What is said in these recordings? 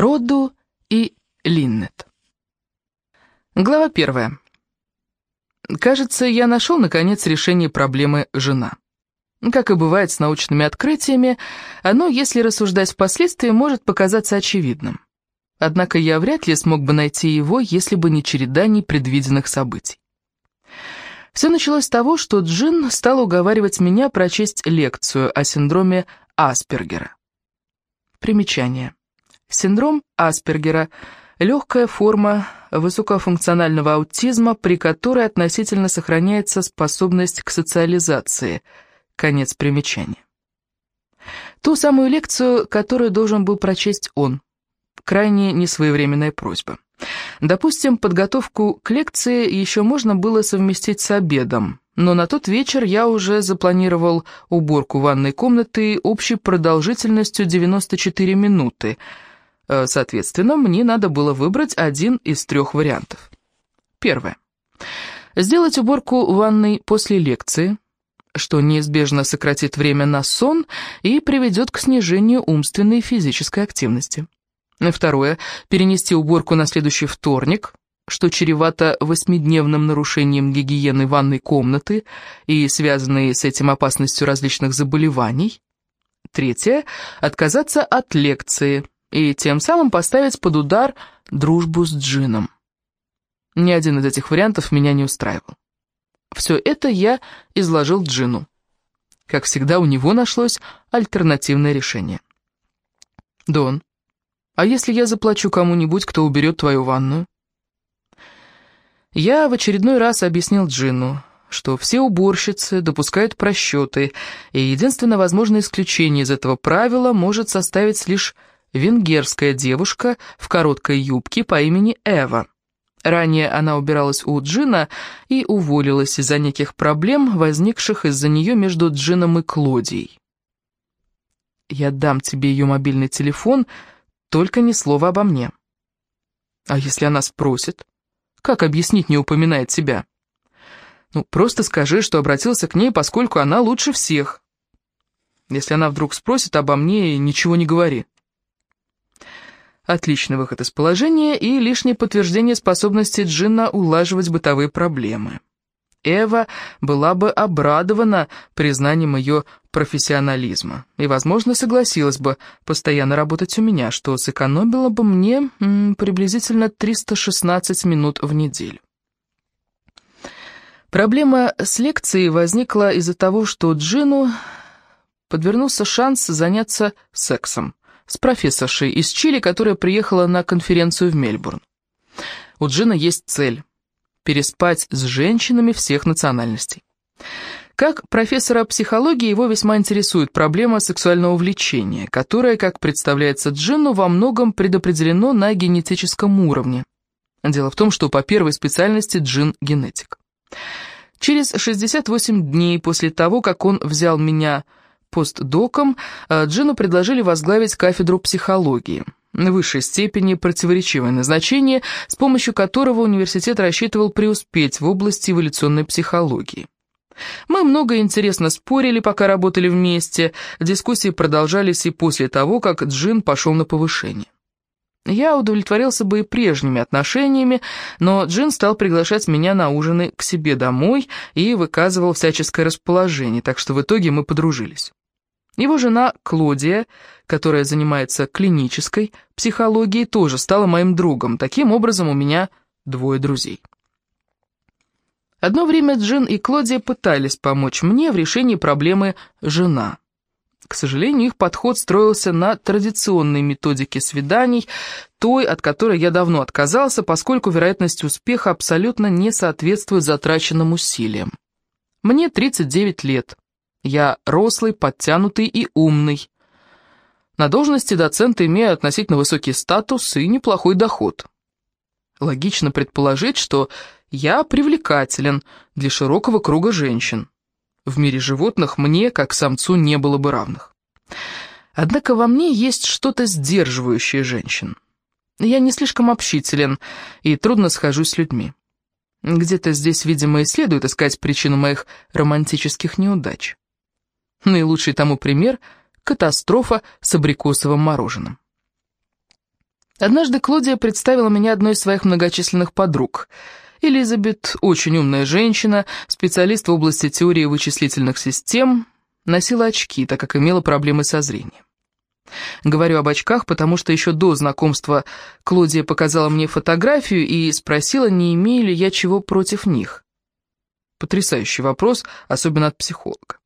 Роду и Линнет. Глава первая. Кажется, я нашел, наконец, решение проблемы «жена». Как и бывает с научными открытиями, оно, если рассуждать впоследствии, может показаться очевидным. Однако я вряд ли смог бы найти его, если бы не череда непредвиденных событий. Все началось с того, что Джин стал уговаривать меня прочесть лекцию о синдроме Аспергера. Примечание. Синдром Аспергера – легкая форма высокофункционального аутизма, при которой относительно сохраняется способность к социализации. Конец примечания. Ту самую лекцию, которую должен был прочесть он. Крайне несвоевременная просьба. Допустим, подготовку к лекции еще можно было совместить с обедом, но на тот вечер я уже запланировал уборку ванной комнаты общей продолжительностью 94 минуты – соответственно, мне надо было выбрать один из трех вариантов. Первое. Сделать уборку ванной после лекции, что неизбежно сократит время на сон и приведет к снижению умственной и физической активности. Второе. Перенести уборку на следующий вторник, что чревато восьмидневным нарушением гигиены ванной комнаты и связанной с этим опасностью различных заболеваний. Третье. Отказаться от лекции, и тем самым поставить под удар дружбу с Джином. Ни один из этих вариантов меня не устраивал. Все это я изложил Джину. Как всегда, у него нашлось альтернативное решение. «Дон, а если я заплачу кому-нибудь, кто уберет твою ванную?» Я в очередной раз объяснил Джину, что все уборщицы допускают просчеты, и единственное возможное исключение из этого правила может составить лишь венгерская девушка в короткой юбке по имени Эва. Ранее она убиралась у Джина и уволилась из-за неких проблем, возникших из-за нее между Джином и Клодией. «Я дам тебе ее мобильный телефон, только ни слова обо мне». «А если она спросит? Как объяснить, не упоминает тебя?» «Ну, просто скажи, что обратился к ней, поскольку она лучше всех». «Если она вдруг спросит обо мне, ничего не говори». Отличный выход из положения и лишнее подтверждение способности Джинна улаживать бытовые проблемы. Эва была бы обрадована признанием ее профессионализма и, возможно, согласилась бы постоянно работать у меня, что сэкономило бы мне м, приблизительно 316 минут в неделю. Проблема с лекцией возникла из-за того, что Джину подвернулся шанс заняться сексом с профессоршей из Чили, которая приехала на конференцию в Мельбурн. У Джина есть цель – переспать с женщинами всех национальностей. Как профессора психологии его весьма интересует проблема сексуального влечения, которая, как представляется Джину, во многом предопределено на генетическом уровне. Дело в том, что по первой специальности Джин – генетик. Через 68 дней после того, как он взял меня постдоком, э, Джину предложили возглавить кафедру психологии, высшей степени противоречивое назначение, с помощью которого университет рассчитывал преуспеть в области эволюционной психологии. Мы много интересно спорили, пока работали вместе, дискуссии продолжались и после того, как Джин пошел на повышение. Я удовлетворился бы и прежними отношениями, но Джин стал приглашать меня на ужины к себе домой и выказывал всяческое расположение, так что в итоге мы подружились. Его жена Клодия, которая занимается клинической психологией, тоже стала моим другом. Таким образом, у меня двое друзей. Одно время Джин и Клодия пытались помочь мне в решении проблемы «жена». К сожалению, их подход строился на традиционной методике свиданий, той, от которой я давно отказался, поскольку вероятность успеха абсолютно не соответствует затраченным усилиям. Мне 39 лет. Я рослый, подтянутый и умный. На должности доцента имею относительно высокий статус и неплохой доход. Логично предположить, что я привлекателен для широкого круга женщин. В мире животных мне, как самцу, не было бы равных. Однако во мне есть что-то сдерживающее женщин. Я не слишком общителен и трудно схожусь с людьми. Где-то здесь, видимо, и следует искать причину моих романтических неудач. Наилучший тому пример – катастрофа с абрикосовым мороженым. Однажды Клодия представила меня одной из своих многочисленных подруг. Элизабет, очень умная женщина, специалист в области теории вычислительных систем, носила очки, так как имела проблемы со зрением. Говорю об очках, потому что еще до знакомства Клодия показала мне фотографию и спросила, не имею ли я чего против них. Потрясающий вопрос, особенно от психолога.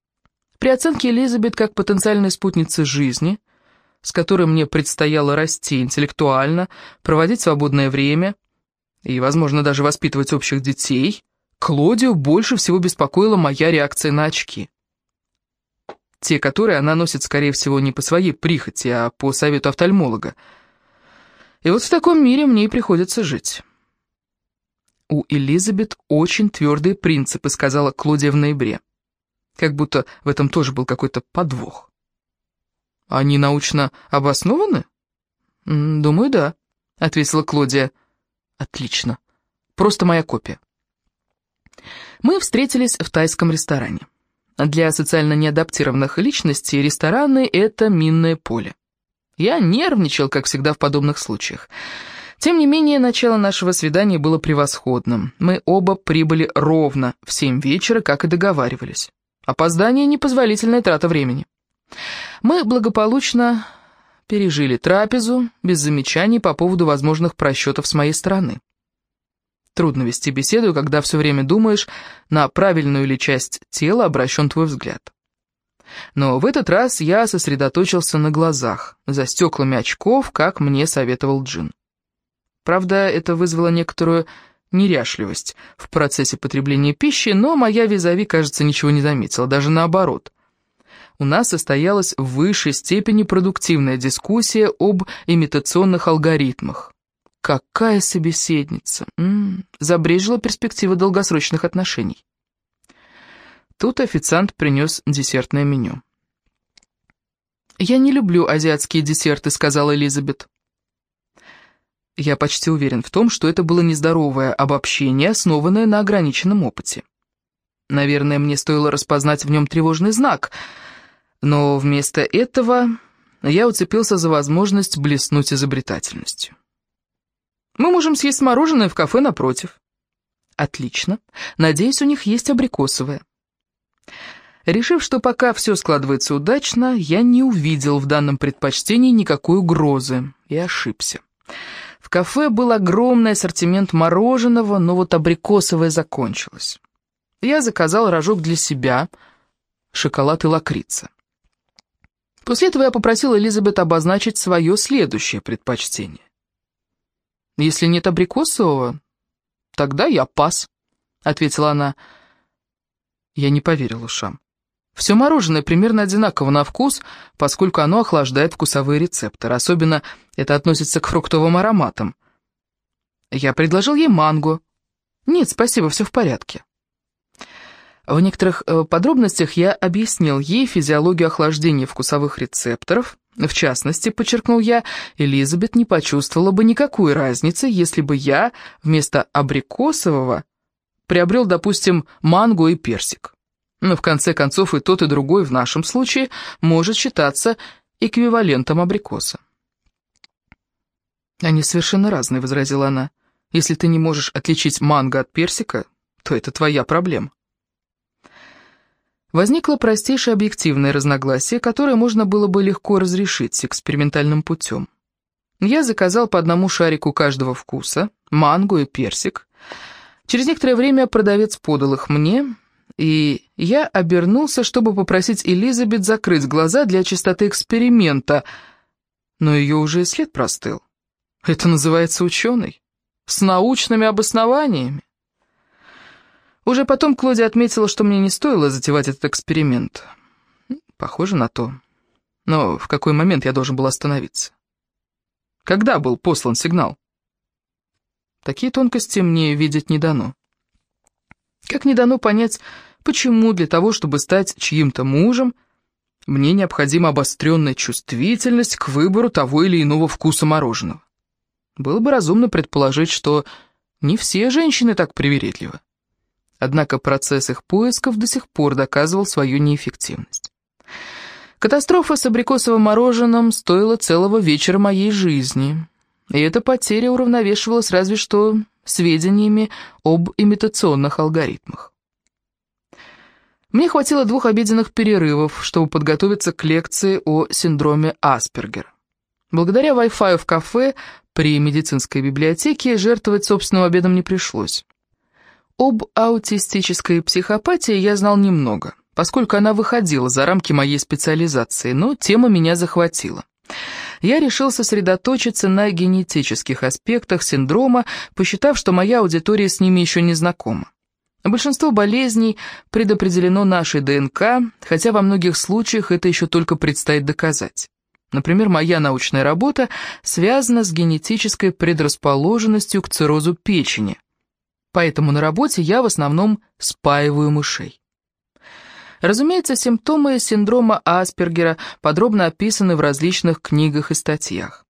При оценке Элизабет как потенциальной спутницы жизни, с которой мне предстояло расти интеллектуально, проводить свободное время и, возможно, даже воспитывать общих детей, Клодию больше всего беспокоила моя реакция на очки. Те, которые она носит, скорее всего, не по своей прихоти, а по совету офтальмолога. И вот в таком мире мне и приходится жить. «У Элизабет очень твердые принципы», — сказала Клодия в ноябре. Как будто в этом тоже был какой-то подвох. «Они научно обоснованы?» «Думаю, да», — ответила Клодия. «Отлично. Просто моя копия». Мы встретились в тайском ресторане. Для социально неадаптированных личностей рестораны — это минное поле. Я нервничал, как всегда в подобных случаях. Тем не менее, начало нашего свидания было превосходным. Мы оба прибыли ровно в семь вечера, как и договаривались. Опоздание — непозволительная трата времени. Мы благополучно пережили трапезу, без замечаний по поводу возможных просчетов с моей стороны. Трудно вести беседу, когда все время думаешь, на правильную ли часть тела обращен твой взгляд. Но в этот раз я сосредоточился на глазах, за стеклами очков, как мне советовал Джин. Правда, это вызвало некоторую неряшливость в процессе потребления пищи, но моя визави, кажется, ничего не заметила, даже наоборот. У нас состоялась в высшей степени продуктивная дискуссия об имитационных алгоритмах. Какая собеседница! М -м, забрежила перспектива долгосрочных отношений. Тут официант принес десертное меню. «Я не люблю азиатские десерты», — сказала Элизабет. Я почти уверен в том, что это было нездоровое обобщение, основанное на ограниченном опыте. Наверное, мне стоило распознать в нем тревожный знак, но вместо этого я уцепился за возможность блеснуть изобретательностью. Мы можем съесть мороженое в кафе напротив». «Отлично. Надеюсь, у них есть абрикосовое». Решив, что пока все складывается удачно, я не увидел в данном предпочтении никакой угрозы и ошибся. Кафе был огромный ассортимент мороженого, но вот абрикосовое закончилось. Я заказал рожок для себя, шоколад и лакрица. После этого я попросил Элизабет обозначить свое следующее предпочтение. Если нет абрикосового, тогда я пас», — ответила она. Я не поверил ушам. Все мороженое примерно одинаково на вкус, поскольку оно охлаждает вкусовые рецепторы. Особенно это относится к фруктовым ароматам. Я предложил ей манго. Нет, спасибо, все в порядке. В некоторых э, подробностях я объяснил ей физиологию охлаждения вкусовых рецепторов, в частности, подчеркнул я, Элизабет не почувствовала бы никакой разницы, если бы я вместо абрикосового приобрел, допустим, манго и персик. Но в конце концов и тот, и другой в нашем случае может считаться эквивалентом абрикоса. «Они совершенно разные», — возразила она. «Если ты не можешь отличить манго от персика, то это твоя проблема». Возникло простейшее объективное разногласие, которое можно было бы легко разрешить экспериментальным путем. Я заказал по одному шарику каждого вкуса, манго и персик. Через некоторое время продавец подал их мне, и я обернулся, чтобы попросить Элизабет закрыть глаза для чистоты эксперимента, но ее уже и след простыл. Это называется ученый, с научными обоснованиями. Уже потом Клодия отметила, что мне не стоило затевать этот эксперимент. Похоже на то. Но в какой момент я должен был остановиться? Когда был послан сигнал? Такие тонкости мне видеть не дано. Как не дано понять, почему для того, чтобы стать чьим-то мужем, мне необходима обостренная чувствительность к выбору того или иного вкуса мороженого. Было бы разумно предположить, что не все женщины так привередливы. Однако процесс их поисков до сих пор доказывал свою неэффективность. Катастрофа с абрикосовым мороженым стоила целого вечера моей жизни. И эта потеря уравновешивалась разве что сведениями об имитационных алгоритмах. Мне хватило двух обеденных перерывов, чтобы подготовиться к лекции о синдроме Аспергера. Благодаря Wi-Fi в кафе при медицинской библиотеке жертвовать собственным обедом не пришлось. Об аутистической психопатии я знал немного, поскольку она выходила за рамки моей специализации, но тема меня захватила. Я решил сосредоточиться на генетических аспектах синдрома, посчитав, что моя аудитория с ними еще не знакома. Большинство болезней предопределено нашей ДНК, хотя во многих случаях это еще только предстоит доказать. Например, моя научная работа связана с генетической предрасположенностью к циррозу печени, поэтому на работе я в основном спаиваю мышей. Разумеется, симптомы синдрома Аспергера подробно описаны в различных книгах и статьях.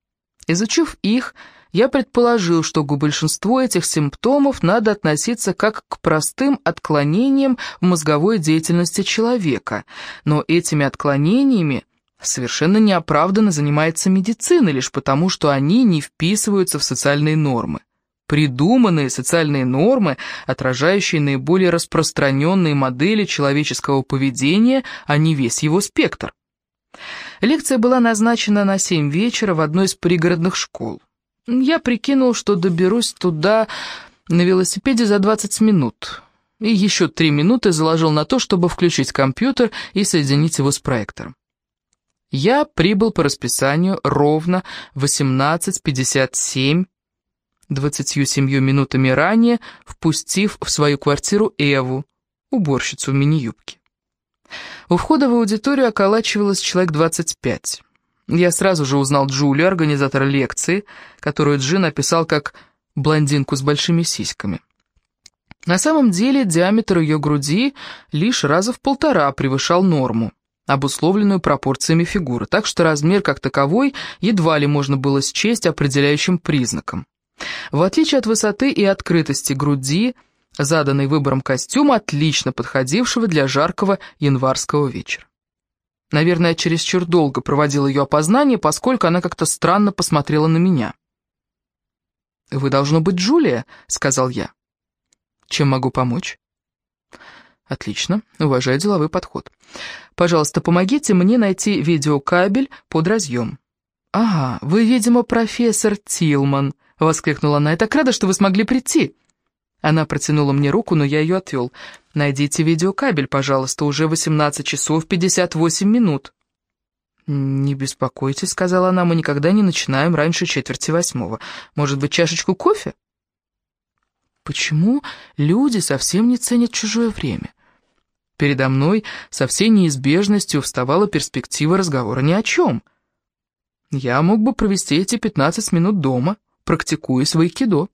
Изучив их, я предположил, что к большинству этих симптомов надо относиться как к простым отклонениям в мозговой деятельности человека, но этими отклонениями совершенно неоправданно занимается медицина лишь потому, что они не вписываются в социальные нормы. Придуманные социальные нормы, отражающие наиболее распространенные модели человеческого поведения, а не весь его спектр. Лекция была назначена на 7 вечера в одной из пригородных школ. Я прикинул, что доберусь туда на велосипеде за 20 минут, и еще 3 минуты заложил на то, чтобы включить компьютер и соединить его с проектором. Я прибыл по расписанию ровно в 18.57, 27 минутами ранее, впустив в свою квартиру Эву, уборщицу в мини-юбке. У входа в аудиторию околачивалось человек 25. Я сразу же узнал Джулию, организатора лекции, которую Джин описал как «блондинку с большими сиськами». На самом деле диаметр ее груди лишь раза в полтора превышал норму, обусловленную пропорциями фигуры, так что размер как таковой едва ли можно было счесть определяющим признаком. В отличие от высоты и открытости груди, заданный выбором костюма, отлично подходившего для жаркого январского вечера. Наверное, чересчур долго проводил ее опознание, поскольку она как-то странно посмотрела на меня. «Вы, должно быть, Джулия», — сказал я. «Чем могу помочь?» «Отлично, уважаю деловой подход. Пожалуйста, помогите мне найти видеокабель под разъем». «Ага, вы, видимо, профессор Тилман», — воскликнула она. «Я так рада, что вы смогли прийти». Она протянула мне руку, но я ее отвел. «Найдите видеокабель, пожалуйста, уже 18 часов 58 минут». «Не беспокойтесь», — сказала она, — «мы никогда не начинаем раньше четверти восьмого. Может быть, чашечку кофе?» «Почему люди совсем не ценят чужое время?» Передо мной со всей неизбежностью вставала перспектива разговора ни о чем. Я мог бы провести эти 15 минут дома, практикуя свои кидо.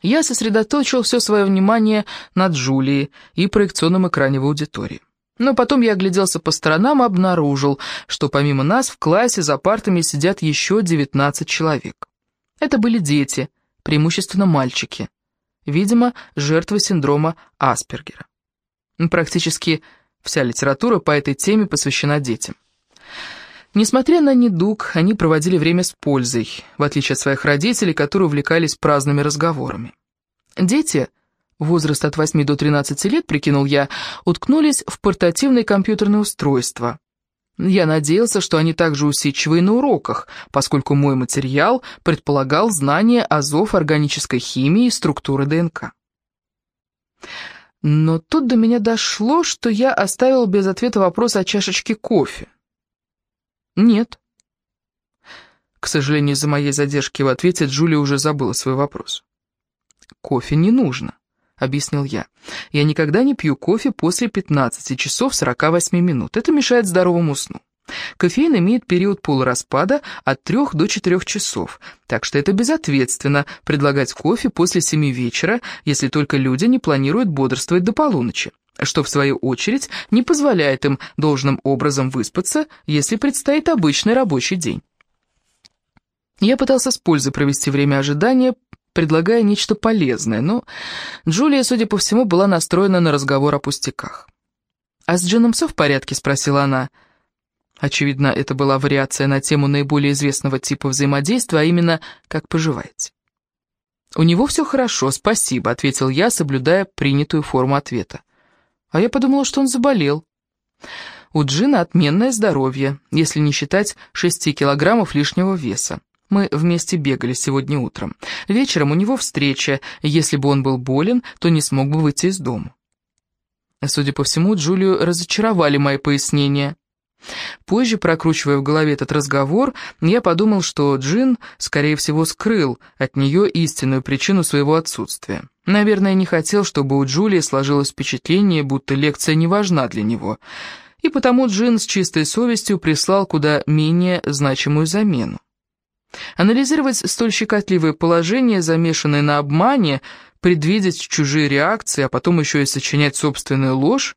Я сосредоточил все свое внимание на Джулии и проекционном экране в аудитории. Но потом я огляделся по сторонам и обнаружил, что помимо нас в классе за партами сидят еще 19 человек. Это были дети, преимущественно мальчики. Видимо, жертвы синдрома Аспергера. Практически вся литература по этой теме посвящена детям. Несмотря на недуг, они проводили время с пользой, в отличие от своих родителей, которые увлекались праздными разговорами. Дети, возраст от 8 до 13 лет, прикинул я, уткнулись в портативные компьютерные устройства. Я надеялся, что они также усидчивы на уроках, поскольку мой материал предполагал знание азов органической химии и структуры ДНК. Но тут до меня дошло, что я оставил без ответа вопрос о чашечке кофе. «Нет». К сожалению, из-за моей задержки в ответе Джулия уже забыла свой вопрос. «Кофе не нужно», — объяснил я. «Я никогда не пью кофе после 15 часов 48 минут. Это мешает здоровому сну. Кофеин имеет период полураспада от 3 до 4 часов, так что это безответственно предлагать кофе после 7 вечера, если только люди не планируют бодрствовать до полуночи что, в свою очередь, не позволяет им должным образом выспаться, если предстоит обычный рабочий день. Я пытался с пользой провести время ожидания, предлагая нечто полезное, но Джулия, судя по всему, была настроена на разговор о пустяках. «А с Джином все в порядке?» — спросила она. Очевидно, это была вариация на тему наиболее известного типа взаимодействия, а именно «как поживаете?». «У него все хорошо, спасибо», — ответил я, соблюдая принятую форму ответа. А я подумала, что он заболел. У Джина отменное здоровье, если не считать шести килограммов лишнего веса. Мы вместе бегали сегодня утром. Вечером у него встреча, если бы он был болен, то не смог бы выйти из дома. Судя по всему, Джулию разочаровали мои пояснения. Позже, прокручивая в голове этот разговор, я подумал, что Джин, скорее всего, скрыл от нее истинную причину своего отсутствия. Наверное, не хотел, чтобы у Джулии сложилось впечатление, будто лекция не важна для него, и потому Джин с чистой совестью прислал куда менее значимую замену. Анализировать столь щекотливое положение, замешанное на обмане, предвидеть чужие реакции, а потом еще и сочинять собственную ложь,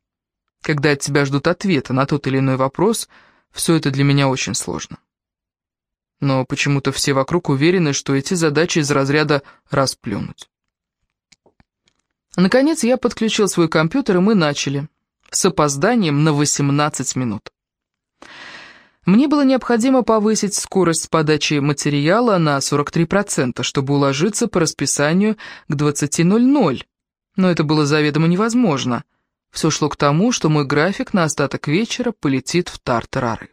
когда от тебя ждут ответа на тот или иной вопрос, все это для меня очень сложно. Но почему-то все вокруг уверены, что эти задачи из разряда «расплюнуть». Наконец я подключил свой компьютер, и мы начали. С опозданием на 18 минут. Мне было необходимо повысить скорость подачи материала на 43%, чтобы уложиться по расписанию к 20.00, но это было заведомо невозможно. Все шло к тому, что мой график на остаток вечера полетит в тартарары.